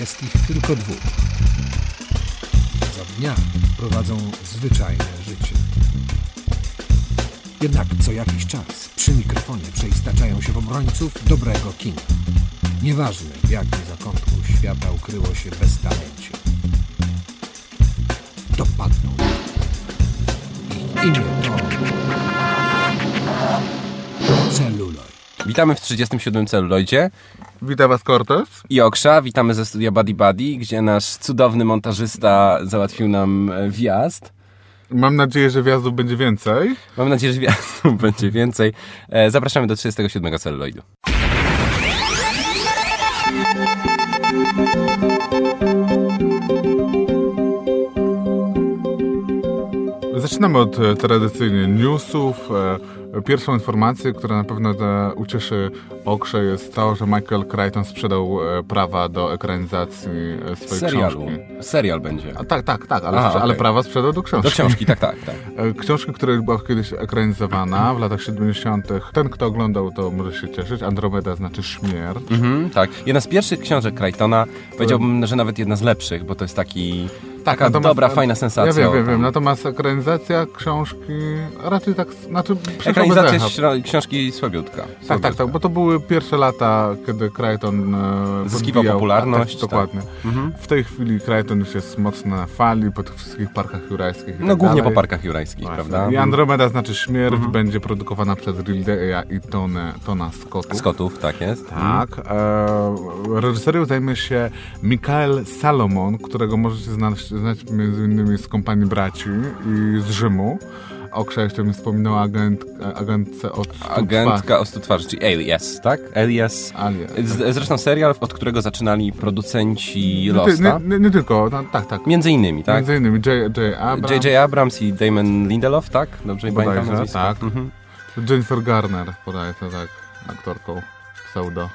jest ich tylko dwóch. Za dnia prowadzą zwyczajne życie. Jednak co jakiś czas przy mikrofonie przeistaczają się w obrońców dobrego kina. Nieważne w jakim zakątku świata ukryło się beztalencie. Dopadną. Ich imię to... Celuloid. Witamy w 37 celuloidzie Witam Was Cortez. i Oksza. Witamy ze studia Buddy Buddy, gdzie nasz cudowny montażysta załatwił nam e, wjazd. Mam nadzieję, że wjazdów będzie więcej. Mam nadzieję, że wjazdów będzie więcej. E, Zapraszamy do 37 celuloidu. Zaczynamy od e, tradycyjnie newsów. Pierwszą informację, która na pewno e, ucieszy Okrze jest to, że Michael Crichton sprzedał e, prawa do ekranizacji e, swojej Serialu. książki. Serial będzie. A, tak, tak, tak, ale, Aha, ale okej. prawa sprzedał do książki. Do książki, tak, tak, tak. E, Książki, która była kiedyś ekranizowana w latach 70. Ten, kto oglądał, to może się cieszyć. Andromeda znaczy śmierć. Mhm, tak. Jedna z pierwszych książek Crichtona, powiedziałbym, że nawet jedna z lepszych, bo to jest taki, taka natomiast- dobra, fajna sensacja. Ja wiem, wiem, wiem. Natomiast ekranizacja książki raczej tak, znaczy Ekranizacja śro- książki słabiutka. Tak, tak, tak, bo to były pierwsze lata, kiedy Crichton e, Zyskiwał popularność, Tak, dokładnie. Mhm. W tej chwili Crichton już jest mocno na fali po tych wszystkich parkach jurajskich No tak głównie po dalej. parkach jurajskich, Właśnie. prawda? Mhm. I Andromeda znaczy śmierć, będzie produkowana przez Ridleya i Tone, Tona Scottów. Scottów, tak jest. Tak. E, reżyserią zajmie się Mikael Salomon, którego możecie znać, znać między innymi z Kompanii Braci i z Rzymu. Okrza jeszcze mi wspominał agent, agentce od Stu Agentka o stu twarzy, czyli Alias, tak? Alias. Alias. Z, zresztą serial, od którego zaczynali producenci Nie, Losta. nie, nie, nie tylko, no, tak, tak. Między innymi, tak? Między innymi J. J. Abrams, J.J. Abrams i Damon Lindelof, tak? Dobrze pamiętam bodajże, nazwisko? tak. Mhm. Jennifer Garner, podaje to tak, aktorką pseudo.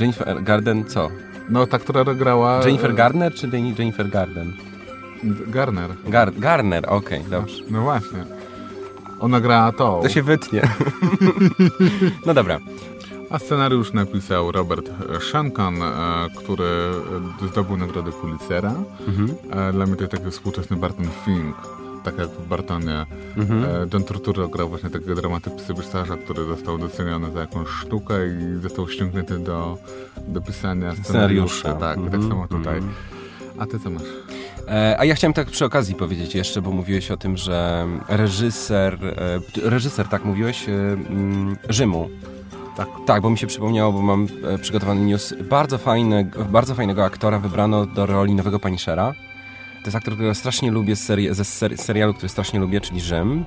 Jennifer Garden, co? No, ta, która grała... Jennifer Garner czy Jenni- Jennifer Garden? Garner. Gar Garner, okej, dobrze. No właśnie. Ona grała to. To się wytnie. no dobra. A scenariusz napisał Robert Shankan, e, który zdobył nagrodę Pulitzera. Mhm. E, Dla mnie to jest taki współczesny Barton Fink. Tak jak w Bartonie. Mhm. E, John Turturro grał właśnie takiego dramatypisarza, który został doceniony za jakąś sztukę i został ściągnięty do, do pisania scenariuszy. Scenariusza. Tak, tak Mhm, samo tutaj. mhm. A ty co masz? E, A ja chciałem tak przy okazji powiedzieć jeszcze, bo mówiłeś o tym, że reżyser, e, reżyser, tak mówiłeś, e, mm, Rzymu. Tak. Tak, bo mi się przypomniało, bo mam przygotowany news. Bardzo, fajne, bardzo fajnego aktora wybrano do roli nowego Punishera. To jest aktor, którego strasznie lubię z seri- ze ser- serialu, który strasznie lubię, czyli Rzym.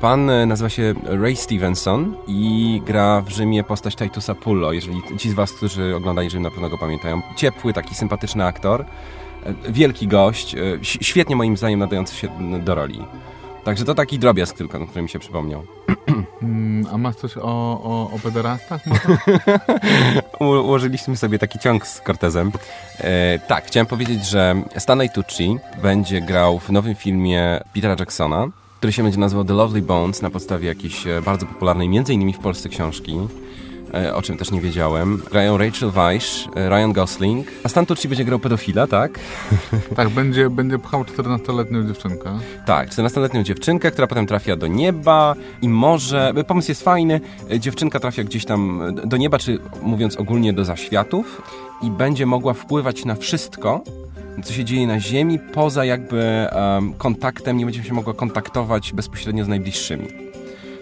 Pan e, nazywa się Ray Stevenson i gra w Rzymie postać Titusa Pullo, jeżeli ci z was, którzy oglądali Rzym na pewno go pamiętają. Ciepły, taki sympatyczny aktor, e, wielki gość, e, świetnie moim zdaniem nadający się do roli. Także to taki drobiazg tylko, który mi się przypomniał. Mm, a masz coś o, o, o pederastach? Ułożyliśmy sobie taki ciąg z Cortezem. E, tak, chciałem powiedzieć, że Stanley Tucci będzie grał w nowym filmie Petera Jacksona, który się będzie nazywał The Lovely Bones na podstawie jakiejś e, bardzo popularnej, między innymi w Polsce książki. e, O czym też nie wiedziałem. Grają Rachel Weisz, e, Ryan Gosling. A Stan Tucci będzie grał pedofila, tak? tak, będzie, będzie pchał 14-letnią dziewczynkę. Tak, 14-letnią dziewczynkę, która potem trafia do nieba i może... Pomysł jest fajny. Dziewczynka trafia gdzieś tam do nieba, czy mówiąc ogólnie do zaświatów i będzie mogła wpływać na wszystko, co się dzieje na Ziemi, poza jakby em, kontaktem, nie będzie się mogła kontaktować bezpośrednio z najbliższymi.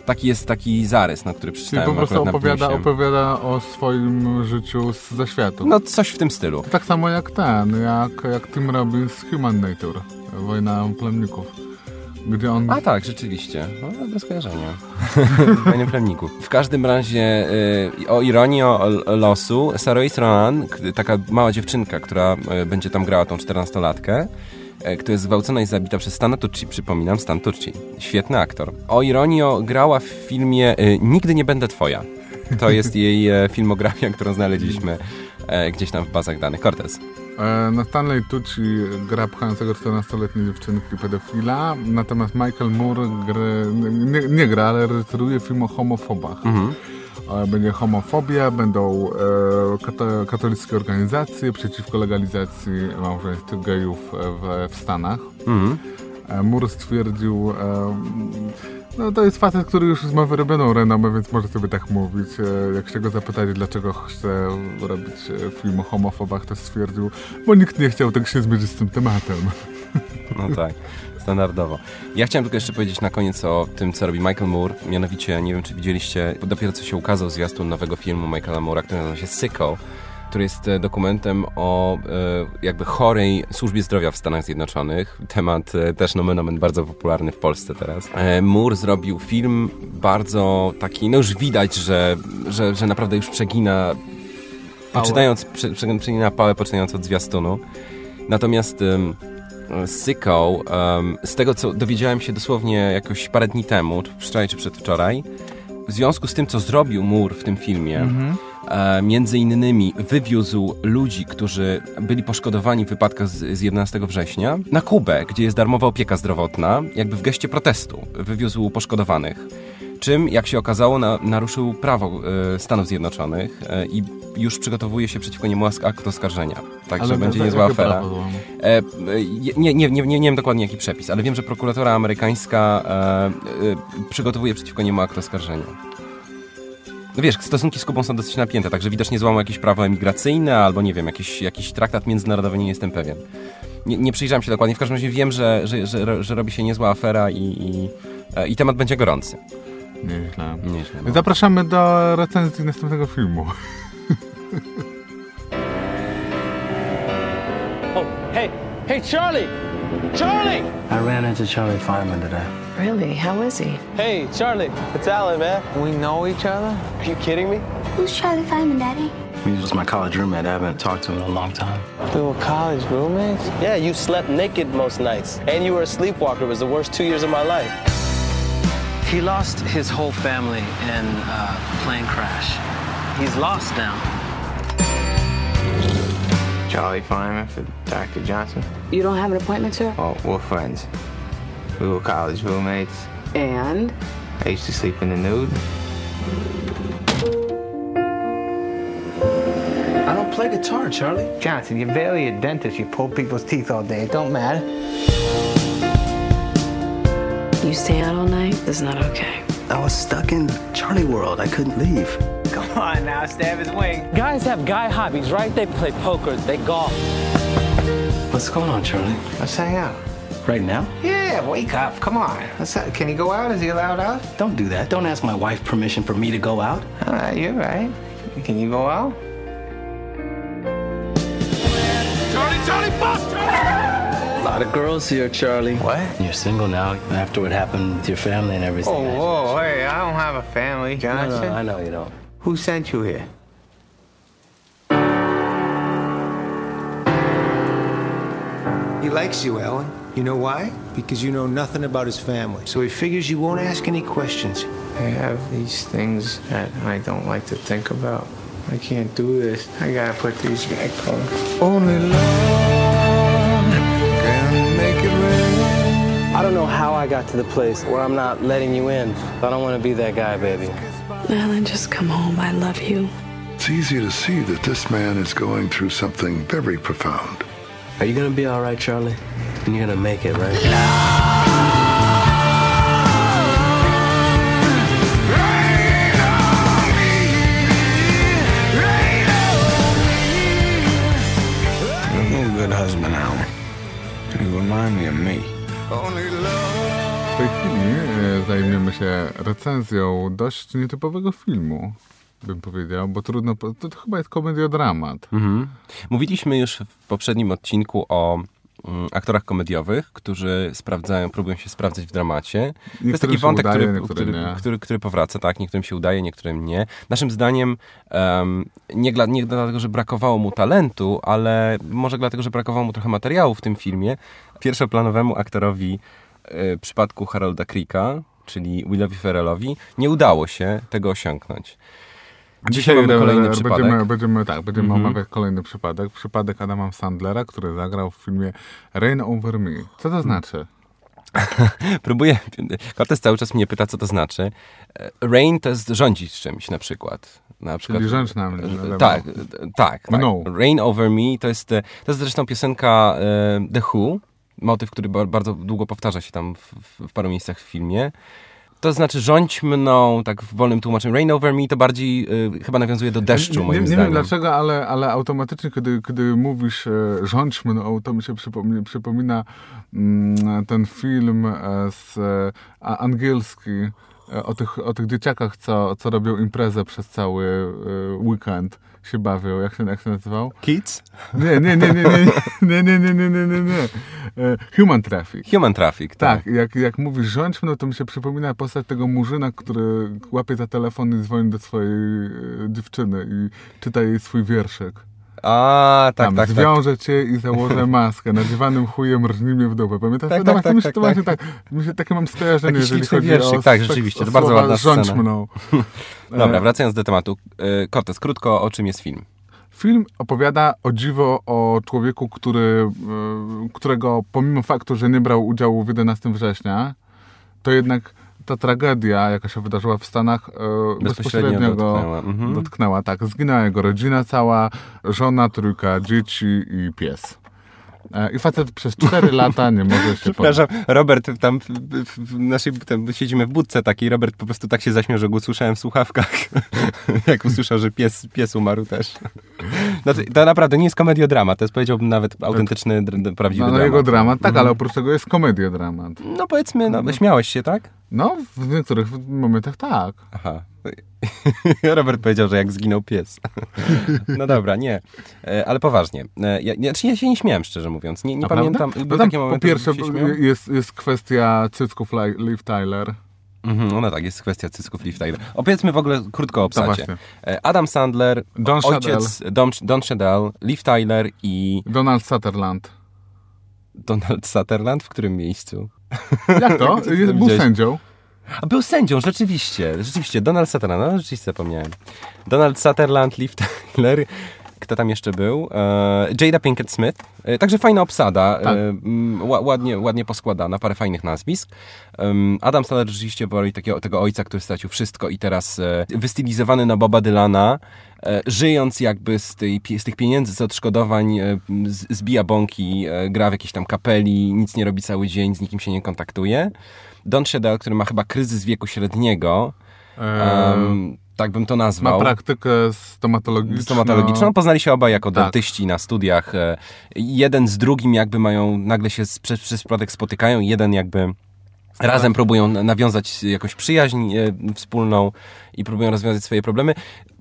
Taki jest taki zarys, na który Czyli przeczytałem po prostu opowiada, opowiada o swoim życiu z zaświatu. No coś w tym stylu. Tak samo jak ten, jak, jak Tim Robbins Human Nature, Wojna Plemników. Gdzie on... A tak, rzeczywiście. No, bez kojarzenia. Fajny plemników. W każdym razie, y, o ironii o, o losu, Sarois Ronan, taka mała dziewczynka, która y, będzie tam grała tą 14-latkę, y, która jest zgwałcona i zabita przez Stana Tucci, przypominam, Stan Tucci. Świetny aktor. O ironii o, grała w filmie y, Nigdy nie będę twoja. To jest jej filmografia, którą znaleźliśmy gdzieś tam w bazach danych. Cortez. E, Na Stanley Tucci gra pchającego 14-letniej dziewczynki pedofila, natomiast Michael Moore gry, nie, nie gra, ale reżyseruje film o homofobach. Mhm. E, Będzie homofobia, będą e, kato, katolickie organizacje przeciwko legalizacji małżeństw gejów w, w Stanach. Mhm. E, Moore stwierdził, e, no to jest facet, który już ma wyrobioną renomę, więc może sobie tak mówić. E, Jak się go zapytali, dlaczego chce robić e, film o homofobach, to stwierdził, bo nikt nie chciał tak się zmierzyć z tym tematem. No tak, standardowo. Ja chciałem tylko jeszcze powiedzieć na koniec o tym, co robi Michael Moore. Mianowicie, nie wiem, czy widzieliście, dopiero co się ukazał zwiastun nowego filmu Michaela Moore'a, który nazywa się Sicko, który jest e, dokumentem o e, jakby chorej służbie zdrowia w Stanach Zjednoczonych. Temat e, też nomen omen bardzo popularny w Polsce teraz. Moore zrobił film bardzo taki, no już widać, że, że, że naprawdę już przegina poczynając, prze, prze, przegina pałę poczynając od zwiastunu. Natomiast Sicko, ym, z tego co dowiedziałem się dosłownie jakoś parę dni temu, czy wczoraj czy przedwczoraj, w związku z tym, co zrobił Moore w tym filmie, e, między innymi wywiózł ludzi, którzy byli poszkodowani w wypadkach z, z 11 września, na Kubę, gdzie jest darmowa opieka zdrowotna, jakby w geście protestu. Wywiózł poszkodowanych. Czym, jak się okazało, na, naruszył prawo e, Stanów Zjednoczonych e, i już przygotowuje się przeciwko niemu akt oskarżenia. Także będzie niezła afera. E, e, nie, nie, nie, nie, nie wiem dokładnie jaki przepis, ale wiem, że prokuratora amerykańska e, e, przygotowuje przeciwko niemu akt oskarżenia. No wiesz, stosunki z Kubą są dosyć napięte, także widocznie złamał jakieś prawo emigracyjne albo nie wiem, jakiś, jakiś traktat międzynarodowy, nie jestem pewien. Nie, nie przyjrzałem się dokładnie, w każdym razie wiem, że, że, że, że robi się niezła afera i, i, e, i temat będzie gorący. Nieźle. Nieźle, no. Zapraszamy do recenzji następnego filmu. Oh, hey, hey, Charlie! Charlie! I ran into Charlie Fireman today. Really? How is he? Hey, Charlie, it's Alan, man. We know each other? Are you kidding me? Who's Charlie Fireman, Daddy? He was my college roommate. I haven't talked to him in a long time. We were college roommates? Yeah, you slept naked most nights. And you were a sleepwalker. It was the worst two years of my life. He lost his whole family in a plane crash. He's lost now. Charlie Fireman for Dr. Johnson? You don't have an appointment, sir? Oh, we're friends. We were college roommates. And? I used to sleep in the nude. I don't play guitar, Charlie. Johnson, you're barely a dentist. You pull people's teeth all day. It don't matter. You stay out all night? That's not okay. I was stuck in Charlie world. I couldn't leave. Come on now, stab his wing. Guys have guy hobbies, right? They play poker, they golf. What's going on, Charlie? Let's hang out. Right now? Yeah, wake up. Come on. Let's, can he go out? Is he allowed out? Don't do that. Don't ask my wife permission for me to go out. All right, you're right. Can you go out? Charlie, Charlie, Foster! A lot of girls here, Charlie. What? You're single now after what happened with your family and everything. Oh, whoa, hey, I don't have a family, No, Johnson. no, I know you don't. Who sent you here? He likes you, Ellen. You know why? Because you know nothing about his family. So he figures you won't ask any questions. I have these things that I don't like to think about. I can't do this. I gotta put these back on. Only love can make it rain. I don't know how I got to the place where I'm not letting you in. I don't want to be that guy, baby. Alan, just come home. I love you. It's easy to see that this man is going through something very profound. Are you gonna be all right, Charlie? And you're gonna make it, right? You're a good husband, Alan. You remind me of me. W tej chwili e, zajmiemy się recenzją dość nietypowego filmu, bym powiedział, bo trudno, to, to chyba jest komediodramat. Mhm. Mówiliśmy już w poprzednim odcinku o aktorach komediowych, którzy sprawdzają, próbują się sprawdzać w dramacie. To jest Niektórym taki wątek, udaje, który, niektórym który, który, który powraca, tak? Niektórym się udaje, niektórym nie. Naszym zdaniem em, nie, dla, nie dlatego, że brakowało mu talentu, ale może dlatego, że brakowało mu trochę materiału w tym filmie. Pierwszoplanowemu aktorowi w przypadku Harolda Creeka, czyli Willowi Ferrellowi, nie udało się tego osiągnąć. Dzisiaj mamy e, kolejny będziemy, przypadek. Będziemy, tak, będziemy Mhm. omawiać kolejny przypadek. Przypadek Adama Sandlera, który zagrał w filmie Rain Over Me. Co to znaczy? Próbuję, Cortez cały czas mnie pyta, co to znaczy. E, Rain to jest rządzić czymś na przykład. Na przykład Czyli rządź na mnie. E. Tak, e, tak. tak. No. Rain Over Me to jest, to jest zresztą piosenka The Who, motyw, który ba- bardzo długo powtarza się tam w, w paru miejscach w filmie. To znaczy rządź mną, tak w wolnym tłumaczeniu. Rain Over Me to bardziej e, chyba nawiązuje do deszczu, nie, moim nie, nie zdaniem. wiem dlaczego, ale, ale automatycznie, kiedy, kiedy mówisz e, rządź mną, to mi się przypomina, przypomina mm, ten film e, z e, angielski o tych, o tych dzieciakach, co, co robią imprezę przez cały e, weekend. Się bawią. Jak się, jak się nazywał? Kids? Nie, nie, nie, nie, nie, nie, nie, nie, nie, nie, nie, nie. E, Human Traffic. Human Traffic, tak. Tak, jak, jak mówisz rządź mną, to mi się przypomina postać tego murzyna, który łapie za telefon i dzwoni do swojej e, dziewczyny i czyta jej swój wierszyk. A, tak, Tam, tak, tak. zwiążę cię i założę maskę, nadziewanym chujem rżnij mnie w dupę. Pamiętasz? Tak, tak, tak, tak, to tak. właśnie tak. Mi się takie mam skojarzenie, Taki jeżeli chodzi wierszyk, o tak, rzeczywiście, o to bardzo ładna rządź scena. mną. Dobra, E, wracając do tematu. E, Cortez, krótko, o czym jest film? Film opowiada o dziwo o człowieku, który, e, którego pomimo faktu, że nie brał udziału w 11 września, to jednak ta tragedia, jaka się wydarzyła w Stanach, e, Bezpośrednio bezpośrednio go dotknęła, mhm. dotknęła. Tak, zginęła jego rodzina cała, żona, trójka dzieci i pies. E, I facet przez 4 lata nie może się Przepraszam, Robert, tam w, w, w naszej, tam siedzimy w budce takiej, Robert po prostu tak się zaśmiał, że go usłyszałem w słuchawkach, jak usłyszał, że pies, pies umarł też. No to, to naprawdę nie jest komediodrama, to jest powiedziałbym nawet autentyczny, dr- prawdziwy No, no dramat. jego dramat, tak, Mhm. ale oprócz tego jest komedia dramat. No powiedzmy, no, śmiałeś się, tak? No, w niektórych momentach tak. Aha. Robert powiedział, że jak zginął pies. No dobra, nie. E, Ale poważnie. E, Ja, ja, czy ja się nie śmiałem, szczerze mówiąc. Nie, nie pamiętam. No tam po pierwsze jest, jest kwestia cycków Li- Liv Tyler. Mhm, no tak, jest kwestia cysków Tyler. Opowiedzmy w ogóle krótko o No obsadzie. właśnie. E, Adam Sandler, Don ojciec Don, Don Cheadle, Liv Tyler i Donald Sutherland. Donald Sutherland. W którym miejscu? Jak to? Był sędzią. A był sędzią, rzeczywiście. Rzeczywiście, Donald Sutherland. No, rzeczywiście zapomniałem. Donald Sutherland, Liv Tyler. Kto tam jeszcze był? E, Jada Pinkett Smith. E, także fajna obsada. Tak. E, ła- ładnie, ładnie poskładana, parę fajnych nazwisk. Adam Sandler rzeczywiście woli takiego, tego ojca, który stracił wszystko i teraz wystylizowany na Boba Dylana, żyjąc jakby z, tej, z tych pieniędzy, z odszkodowań, z, zbija bąki, gra w jakiejś tam kapeli, nic nie robi cały dzień, z nikim się nie kontaktuje. Don Cheadle, który ma chyba kryzys wieku średniego, em, tak bym to ma nazwał. praktykę stomatologiczną. Stomatologiczną. Poznali się obaj jako Tak. dentyści na studiach. E, Jeden z drugim jakby mają, nagle się przez, przypadek spotykają jeden jakby razem próbują na- nawiązać jakąś przyjaźń e, wspólną i próbują rozwiązać swoje problemy.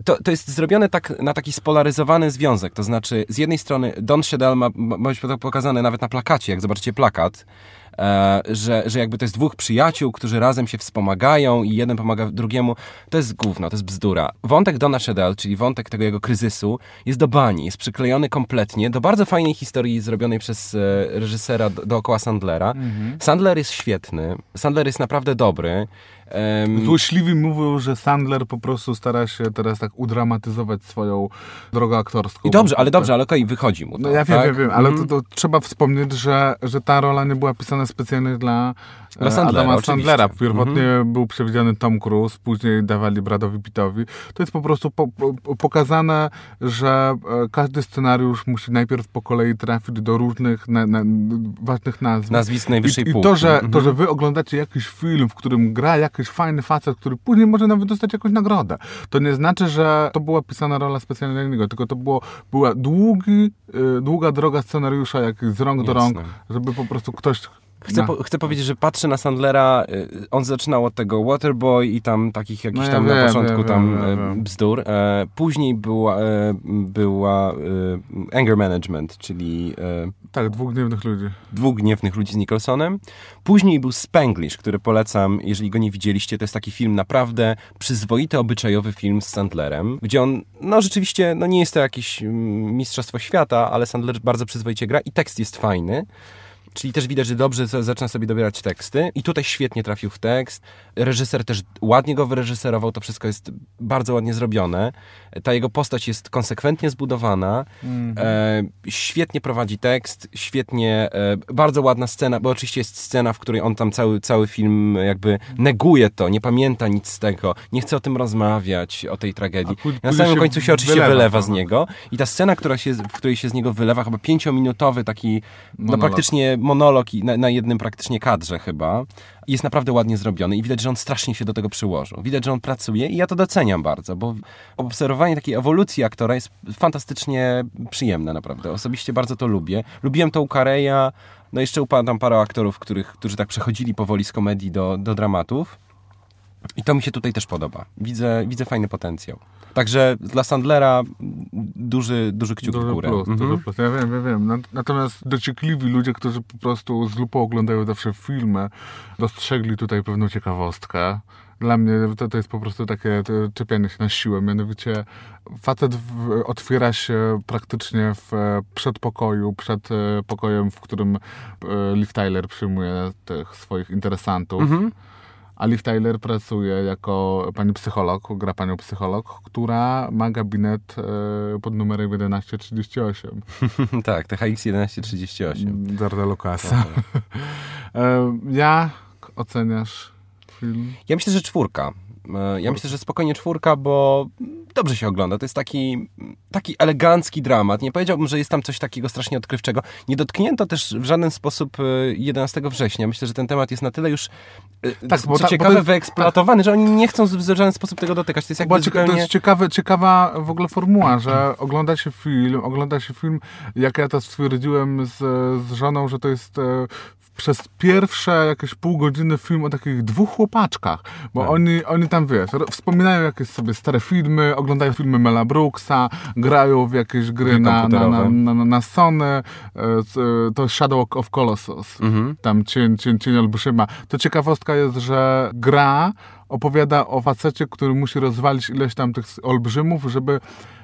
To, to jest zrobione tak na taki spolaryzowany związek, to znaczy z jednej strony Don Cheadle ma, ma ma być to pokazane nawet na plakacie, jak zobaczycie plakat, że, że jakby to jest dwóch przyjaciół, którzy razem się wspomagają i jeden pomaga drugiemu. To jest gówno, to jest bzdura. Wątek Dona Cheadle, czyli wątek tego jego kryzysu, jest do bani, jest przyklejony kompletnie do bardzo fajnej historii zrobionej przez e, reżysera do, dookoła Sandlera. Sandler jest świetny, Sandler jest naprawdę dobry. Em, Złośliwi mówią, że Sandler po prostu stara się teraz tak udramatyzować swoją drogę aktorską. I dobrze, ale dobrze, ale okej, wychodzi mu to. No ja wiem, tak? wiem, wiem, ale Mhm. to, to trzeba wspomnieć, że, że ta rola nie była pisana specjalnie dla, Dla e, Sandlera, Adama oczywiście. Sandlera. Pierwotnie Mhm. był przewidziany Tom Cruise, później dawali Bradowi Pittowi. To jest po prostu po, po, pokazane, że e, każdy scenariusz musi najpierw po kolei trafić do różnych na, na, ważnych nazw. Nazwisk najwyższej I, i półki. to, że, Mhm. to, że wy oglądacie jakiś film, w którym gra jakiś fajny facet, który później może nawet dostać jakąś nagrodę, to nie znaczy, że to była pisana rola specjalnie dla niego, tylko to było, była długi, y, długa droga scenariusza, jak z rąk do rąk, Jasne. żeby po prostu ktoś... Chcę, na- po, chcę powiedzieć, że patrzę na Sandlera, y, on zaczynał od tego Waterboy i tam takich jakichś No ja tam na wiem, początku wiem, tam wiem, wiem. bzdur. E, później była, e, była e, Anger Management, czyli e, Tak, dwóch gniewnych ludzi. Dwóch gniewnych ludzi z Nicholsonem. Później był Spanglish, który polecam, jeżeli go nie widzieliście. To jest taki film naprawdę przyzwoity, obyczajowy film z Sandlerem, gdzie on, no rzeczywiście, no nie jest to jakieś mm, mistrzostwo świata, ale Sandler bardzo przyzwoicie gra i tekst jest fajny. Czyli też widać, że dobrze za- zaczyna sobie dobierać teksty. I tutaj świetnie trafił w tekst. Reżyser też ładnie go wyreżyserował, to wszystko jest bardzo ładnie zrobione. Ta jego postać jest konsekwentnie zbudowana. E, świetnie prowadzi tekst, świetnie, e, bardzo ładna scena, bo oczywiście jest scena, w której on tam cały, cały film jakby neguje to, nie pamięta nic z tego, nie chce o tym rozmawiać, o tej tragedii. Pój- Na samym końcu się oczywiście wylewa wylewa, to, z no. niego i ta scena, która się, w której się z niego wylewa, chyba pięciominutowy taki, no Monolog. praktycznie monolog i na, na jednym praktycznie kadrze chyba, jest naprawdę ładnie zrobiony i widać, że on strasznie się do tego przyłożył. Widać, że on pracuje i ja to doceniam bardzo, bo obserwowanie takiej ewolucji aktora jest fantastycznie przyjemne naprawdę. Osobiście bardzo to lubię. Lubiłem to u Kareya, no jeszcze u tam parę aktorów, których, którzy tak przechodzili powoli z komedii do, do dramatów. I to mi się tutaj też podoba. Widzę, widzę fajny potencjał. Także dla Sandlera duży, duży kciuk w Duży górę. plus, Mhm. duży plus. Ja wiem, ja wiem. Nat- Natomiast dociekliwi ludzie, którzy po prostu z lupą oglądają zawsze filmy, dostrzegli tutaj pewną ciekawostkę. Dla mnie to, to jest po prostu takie czepianie się na siłę. Mianowicie facet w, otwiera się praktycznie w przedpokoju, przed e, pokojem, w którym e, Liv Tyler przyjmuje tych swoich interesantów. Mhm. A Liv Tyler pracuje jako pani psycholog, gra panią psycholog, która ma gabinet e, pod numerem 1138. tak, THX 1138. Zarda Lucasa. E, Jak oceniasz film? Ja myślę, że czwórka. E, Ja myślę, że spokojnie czwórka, bo dobrze się ogląda. To jest taki, taki elegancki dramat. Nie powiedziałbym, że jest tam coś takiego strasznie odkrywczego. Nie dotknięto też w żaden sposób e, 11 września. Myślę, że ten temat jest na tyle już, e, Tak, co ta- ciekawe, jest- wyeksploatowany, że oni nie chcą w żaden sposób tego dotykać. To jest jakby zupełnie... To jest ciekawe, ciekawa w ogóle formuła, że ogląda się film, ogląda się film, jak ja to stwierdziłem z, z żoną, że to jest e, przez pierwsze jakieś pół godziny film o takich dwóch chłopaczkach, bo Tak. oni, oni tam, wiesz, wspominają jakieś sobie stare filmy, oglądają filmy Mela Brooksa, grają w jakieś gry na, na, na, na, na, na Sony, e, c- to Shadow of Colossus, Mhm. tam cień, cień, cień olbrzyma. To ciekawostka jest, że gra opowiada o facecie, który musi rozwalić ileś tam tych olbrzymów, żeby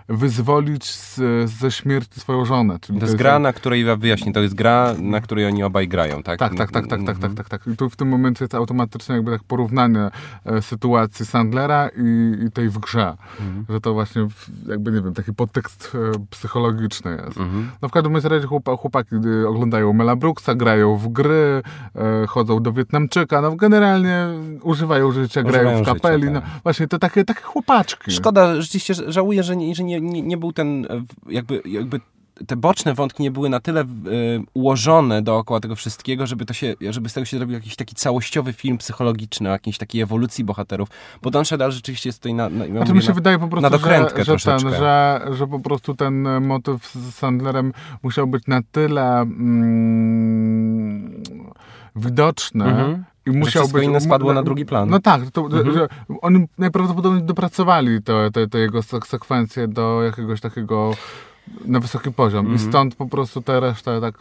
wyzwolić z, ze śmierci swoją żonę. Czyli To jest gra, na której, ja wyjaśnię, to jest gra, na której oni obaj grają, tak? Tak, tak, tak, tak, tak, Mhm. tak, tak, tak. I tu w tym momencie jest automatycznie jakby tak porównanie e, sytuacji Sandlera i, i tej w grze. Mhm. Że to właśnie w- jakby, nie wiem, taki podtekst e, psychologiczny jest. Mhm. No w każdym razie chłopa, chłopaki y, oglądają Mela Brooksa, grają w gry, e, chodzą do Wietnamczyka, no generalnie używają życia, grają Używają w kapeli. życia, no, tak. właśnie to takie, takie chłopaczki. Szkoda, rzeczywiście że- żałuję, że nie, że nie, nie, nie był ten e, jakby, jakby te boczne wątki nie były na tyle e, ułożone dookoła tego wszystkiego, żeby to się, żeby z tego się zrobił jakiś taki całościowy film psychologiczny o jakiejś takiej ewolucji bohaterów, bo Don Cheadle rzeczywiście jest tutaj na, na, ja mi się na, wydaje po prostu, na dokrętkę że, że, ten, że, że po prostu ten motyw z Sandlerem musiał być na tyle mm, widoczny Mhm. Musiał wszystko być... inne spadło na drugi plan. No tak, to, Mhm. oni najprawdopodobniej dopracowali te, te, te jego sek- sekwencje do jakiegoś takiego na wysoki poziom i Mhm. stąd po prostu ta reszta tak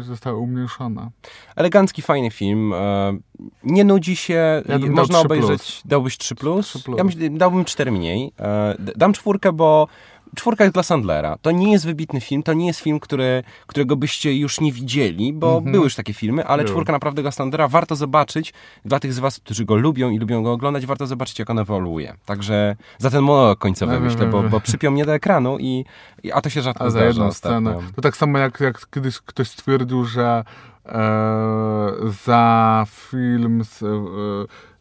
e, została umniejszona. Elegancki, fajny film. e, Nie nudzi się. Ja można 3 obejrzeć. plus. Dałbyś 3 plus? 3 plus. Ja myślę, dałbym 4 mniej. E, Dam czwórkę, bo czwórka jest dla Sandlera. To nie jest wybitny film, to nie jest film, który, którego byście już nie widzieli, bo Mhm. były już takie filmy, ale Były. czwórka naprawdę dla Sandlera warto zobaczyć. Dla tych z was, którzy go lubią i lubią go oglądać, warto zobaczyć, jak on ewoluuje. Także za ten monolog końcowy Wiem, myślę, bo, wiem. bo przypiął mnie do ekranu i, i a to się rzadko A za zdarza jedną scenę. To tak samo jak, jak kiedyś ktoś stwierdził, że e, za film z, e,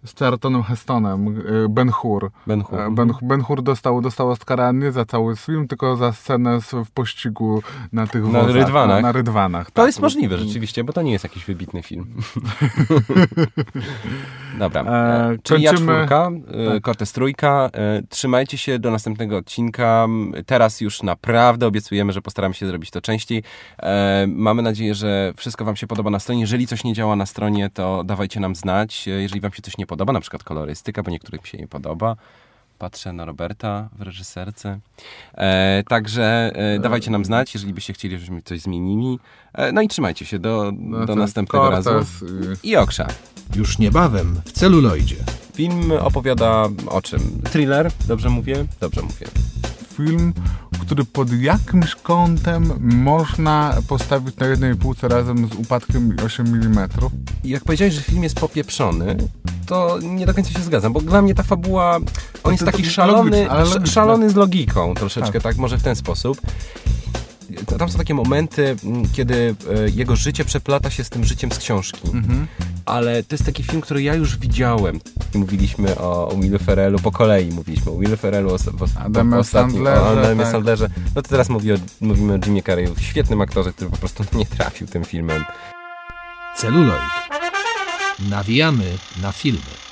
z Charltonem Hestonem, e, Ben Hur. Ben Hur. E, Ben, ben Hur dostał, dostał Oscara nie za cały film, tylko za scenę w pościgu na tych Na wozach. rydwanach. Na, na rydwanach. To tak. jest możliwe rzeczywiście, bo to nie jest jakiś wybitny film. Dobra, E, e, czyli ja kończymy- czwórka, e, tak. Cortez trójka. Trzymajcie się do następnego odcinka. Teraz już naprawdę obiecujemy, że postaramy się zrobić to częściej. Mamy nadzieję, że wszystko wam się podoba na stronie. Jeżeli coś nie działa na stronie, to dawajcie nam znać. Jeżeli wam się coś nie podoba, na przykład kolorystyka, bo niektórym się nie podoba. Patrzę na Roberta w reżyserce. E, także e, dawajcie nam znać, jeżeli byście chcieli, żebyśmy coś zmienili. E, no i trzymajcie się do, do ten następnego razu. i- Okrza. Już niebawem w celuloidzie. Film opowiada o czym? Thriller? Dobrze mówię? Dobrze mówię. Film, który pod jakimś kątem można postawić na jednej półce razem z upadkiem 8 mm. Jak powiedziałeś, że film jest popieprzony, to nie do końca się zgadzam, bo dla mnie ta fabuła, on jest to taki tak szalony, logiczne, szalony z logiką troszeczkę, tak. Tak. może w ten sposób. Tam są takie momenty, m, kiedy e, jego życie przeplata się z tym życiem z książki. Mhm. Ale to jest taki film, który ja już widziałem. Mówiliśmy o, o Willu Ferrellu po kolei. Mówiliśmy o Willu Ferrellu, o, o, o ostatnim, Sandlerze, o Adamie tak. Sandlerze. No to teraz mówi o, mówimy o Jimie Carreyu, świetnym aktorze, który po prostu nie trafił tym filmem. Celuloid. Nawijamy na filmy.